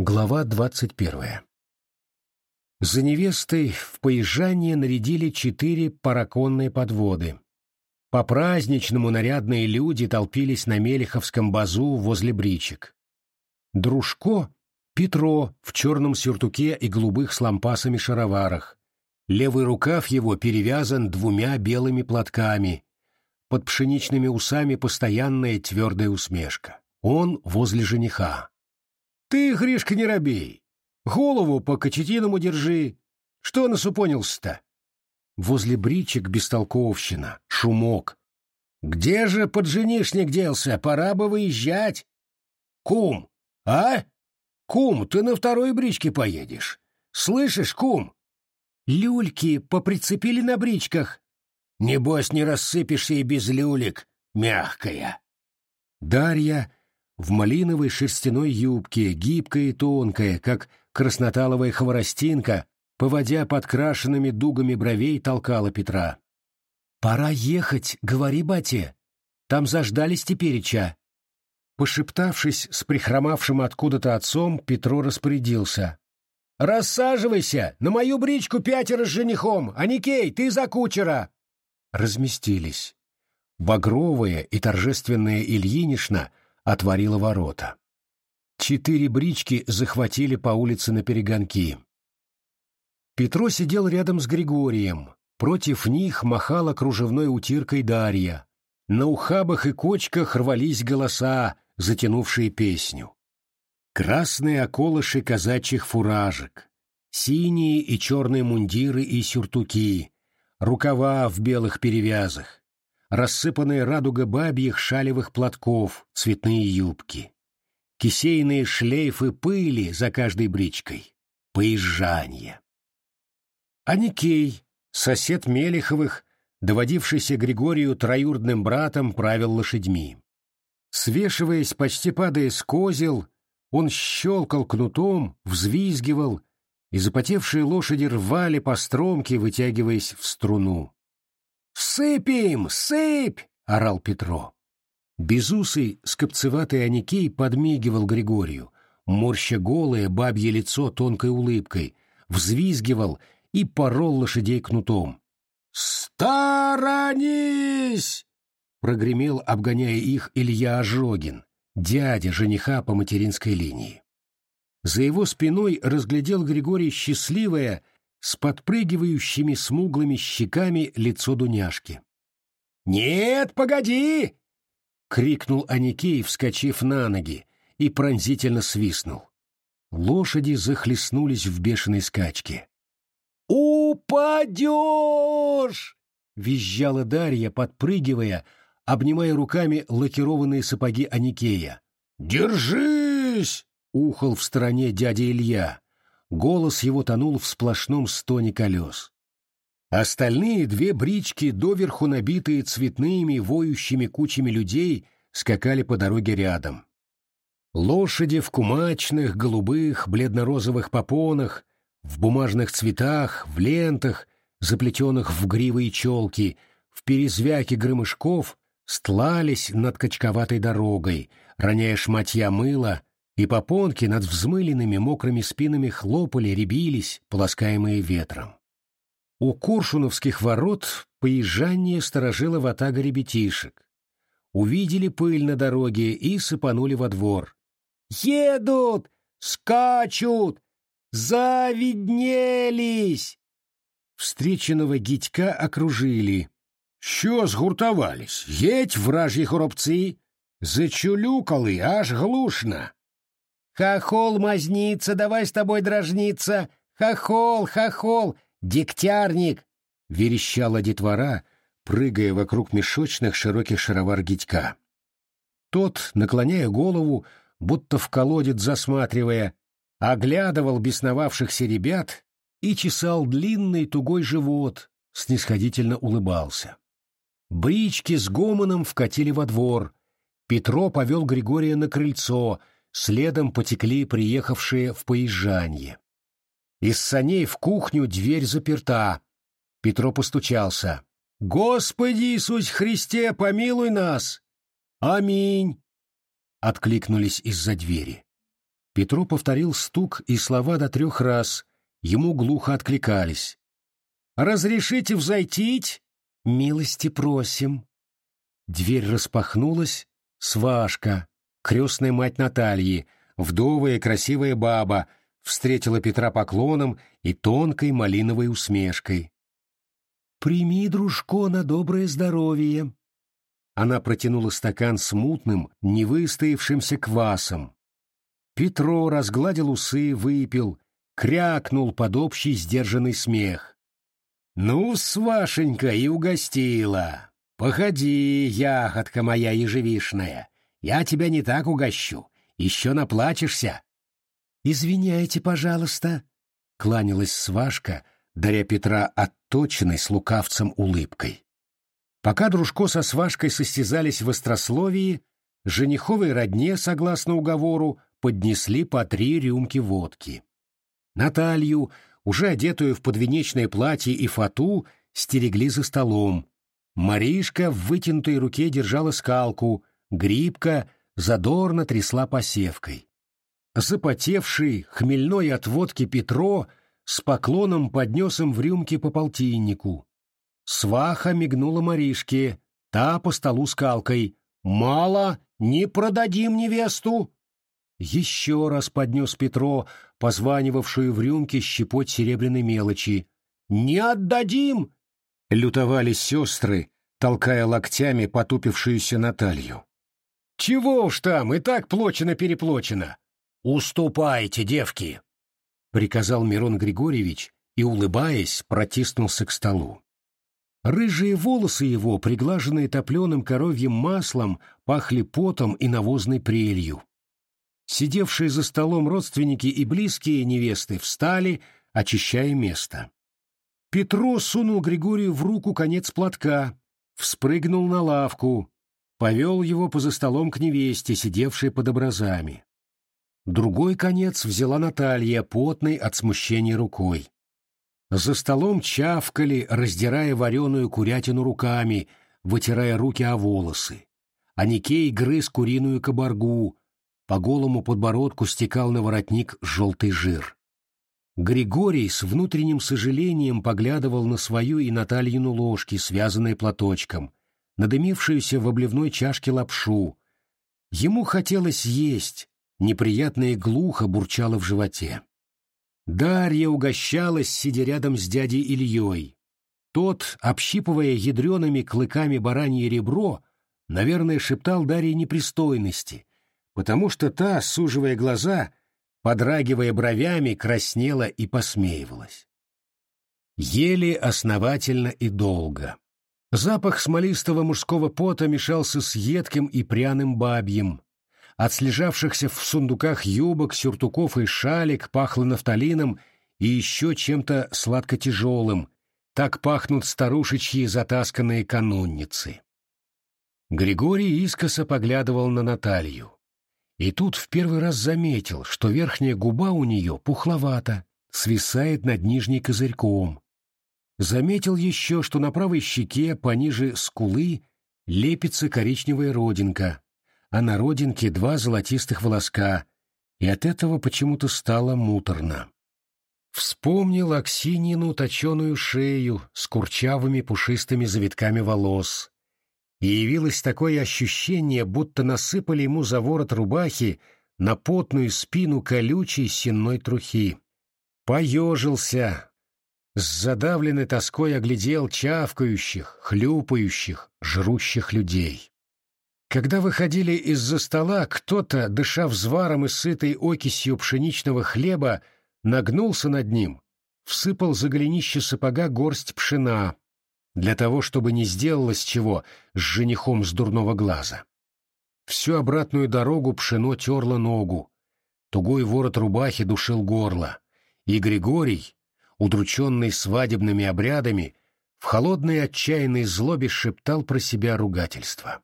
Глава двадцать первая. За невестой в поезжание нарядили четыре параконные подводы. По-праздничному нарядные люди толпились на Мелеховском базу возле бричек. Дружко — Петро в черном сюртуке и голубых с лампасами шароварах. Левый рукав его перевязан двумя белыми платками. Под пшеничными усами постоянная твердая усмешка. Он возле жениха. Ты, Гришка, не робей. Голову по кочетиному держи. Что насупонился-то? Возле бричек бестолковщина, шумок. Где же подженишник делся? Пора бы выезжать. Кум, а? Кум, ты на второй бричке поедешь. Слышишь, кум? Люльки поприцепили на бричках. Небось, не рассыпешься и без люлек, мягкая. Дарья в малиновой шерстяной юбке, гибкая и тонкая, как красноталовая хворостинка, поводя подкрашенными дугами бровей, толкала Петра. «Пора ехать, говори, бате. Там заждались тепереча». Пошептавшись с прихромавшим откуда-то отцом, Петро распорядился. «Рассаживайся! На мою бричку пятеро с женихом! Аникей, ты за кучера!» Разместились. Багровая и торжественная Ильинишна — отворила ворота. Четыре брички захватили по улице на перегонки. Петро сидел рядом с Григорием. Против них махала кружевной утиркой Дарья. На ухабах и кочках рвались голоса, затянувшие песню. Красные околыши казачьих фуражек, синие и черные мундиры и сюртуки, рукава в белых перевязах, рассыпанная радуга бабьих шалевых платков, цветные юбки, кисейные шлейфы пыли за каждой бричкой, поезжанье. А Никей, сосед Мелеховых, доводившийся Григорию троюродным братом, правил лошадьми. Свешиваясь, почти падая с козел, он щелкал кнутом, взвизгивал, и запотевшие лошади рвали по стромке, вытягиваясь в струну. «Сыпь Сыпь!» — орал Петро. Безусый, скопцеватый Аникей подмигивал Григорию, морща голое бабье лицо тонкой улыбкой, взвизгивал и порол лошадей кнутом. «Сторонись!» — прогремел, обгоняя их Илья Ожогин, дядя жениха по материнской линии. За его спиной разглядел Григорий счастливое, с подпрыгивающими смуглыми щеками лицо Дуняшки. «Нет, погоди!» — крикнул Аникей, вскочив на ноги, и пронзительно свистнул. Лошади захлестнулись в бешеной скачке. «Упадешь!» — визжала Дарья, подпрыгивая, обнимая руками лакированные сапоги Аникея. «Держись!» — ухал в стороне дядя Илья. Голос его тонул в сплошном стоне колес. Остальные две брички, доверху набитые цветными, воющими кучами людей, скакали по дороге рядом. Лошади в кумачных, голубых, бледно-розовых попонах, в бумажных цветах, в лентах, заплетенных в гривы и челки, в перезвяке громышков, стлались над качковатой дорогой, роняя шматья мыла, и попонки над взмыленными мокрыми спинами хлопали, рябились, полоскаемые ветром. У Куршуновских ворот поезжание сторожило ватага ребятишек. Увидели пыль на дороге и сыпанули во двор. «Едут! Скачут! Завиднелись!» Встреченного Гитька окружили. «Що згуртовались? Едь, вражьи хоробцы! Зачулюкали аж глушно!» Хохол мазнится, давай с тобой дрожниться. Хохол, хохол, дегтярник, верещала детвора, прыгая вокруг мешочных широких шаровар Гитька. Тот, наклоняя голову, будто в колодец засматривая, оглядывал бесновавшихся ребят и чесал длинный тугой живот, снисходительно улыбался. Брички с гомоном вкатили во двор. Петро повел Григория на крыльцо — следом потекли приехавшие в поезжанье. Из саней в кухню дверь заперта. Петро постучался. «Господи Иисус Христе, помилуй нас!» «Аминь!» — откликнулись из-за двери. Петру повторил стук и слова до трех раз, ему глухо откликались. «Разрешите взойтить?» «Милости просим». Дверь распахнулась, свашка, крестная мать Натальи, вдовая красивая баба, встретила Петра поклоном и тонкой малиновой усмешкой. «Прими, дружко, на доброе здоровье!» Она протянула стакан с мутным, невыстоявшимся квасом. Петро разгладил усы, выпил, крякнул под общий сдержанный смех. «Ну, свашенька, и угостила! Походи, ягодка моя ежевишная, я тебя не так угощу, еще наплачешься!» «Извиняйте, пожалуйста», — кланялась свашка, даря Петра отточенной с лукавцем улыбкой. Пока Дружко со свашкой состязались в острословии, жениховой родне, согласно уговору, поднесли по три рюмки водки. Наталью, уже одетую в подвенечное платье и фату, стерегли за столом. Маришка в вытянутой руке держала скалку, грибка задорно трясла посевкой. Запотевший, хмельной от водки Петро с поклоном поднес им в рюмке по полтиннику. Сваха мигнула Маришке, та по столу скалкой. «Мало, не продадим невесту!» Еще раз поднес Петро, позванивавшую в рюмке щепоть серебряной мелочи. «Не отдадим!» — лютовали сестры, толкая локтями потупившуюся Наталью. «Чего уж там, и так плочено-переплочено!» «Уступайте, девки!» — приказал Мирон Григорьевич и, улыбаясь, протиснулся к столу. Рыжие волосы его, приглаженные топленым коровьим маслом, пахли потом и навозной прелью. Сидевшие за столом родственники и близкие невесты встали, очищая место. Петро сунул Григорию в руку конец платка, вспрыгнул на лавку, повел его поза столом к невесте, сидевшей под образами. Другой конец взяла Наталья, потной от смущения рукой. За столом чавкали, раздирая вареную курятину руками, вытирая руки о волосы. А Никей грыз куриную кабаргу, по голому подбородку стекал на воротник желтый жир. Григорий с внутренним сожалением поглядывал на свою и Натальину ложки, связанные платочком, надымившуюся в обливной чашке лапшу. Ему хотелось есть, неприятно и глухо бурчало в животе. Дарья угощалась, сидя рядом с дядей Ильей. Тот, общипывая ядреными клыками баранье ребро, наверное, шептал Дарье непристойности, потому что та, суживая глаза, подрагивая бровями, краснела и посмеивалась. Ели основательно и долго. Запах смолистого мужского пота мешался с едким и пряным бабьим, от слежавшихся в сундуках юбок, сюртуков и шалик пахло нафталином и еще чем-то сладко-тяжелым. Так пахнут старушечьи затасканные канонницы. Григорий искоса поглядывал на Наталью. И тут в первый раз заметил, что верхняя губа у нее пухловата, свисает над нижней козырьком. Заметил еще, что на правой щеке, пониже скулы, лепится коричневая родинка, а на родинке два золотистых волоска, и от этого почему-то стало муторно. Вспомнил Аксинину точеную шею с курчавыми пушистыми завитками волос, и явилось такое ощущение, будто насыпали ему за ворот рубахи на потную спину колючей сенной трухи. Поежился, с задавленной тоской оглядел чавкающих, хлюпающих, жрущих людей. Когда выходили из-за стола, кто-то, дыша взваром и сытой окисью пшеничного хлеба, нагнулся над ним, всыпал за голенище сапога горсть пшена, для того, чтобы не сделалось чего с женихом с дурного глаза. Всю обратную дорогу пшено терло ногу, тугой ворот рубахи душил горло, и Григорий, удрученный свадебными обрядами, в холодной отчаянной злобе шептал про себя ругательство.